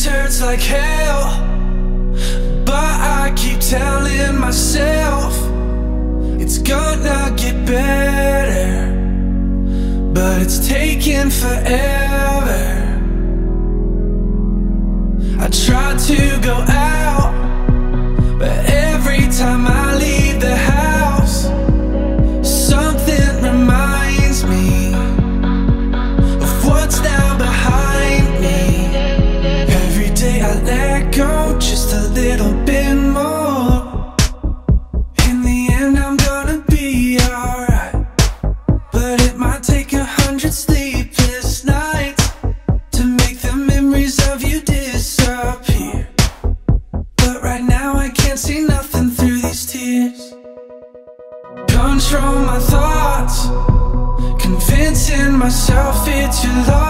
This hurts like hell But I keep telling myself It's gonna get better But it's taking forever. I try to go out But every time I sleepless nights to make the memories of you disappear. But right now I can't see nothing through these tears. Control my thoughts, convincing myself it's your love.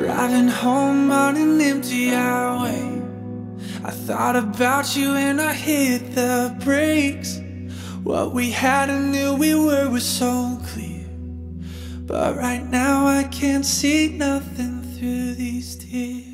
Driving home on an empty highway. I thought about you and I hit the brakes. What we had and knew we were was so clear. But right now I can't see nothing through these tears.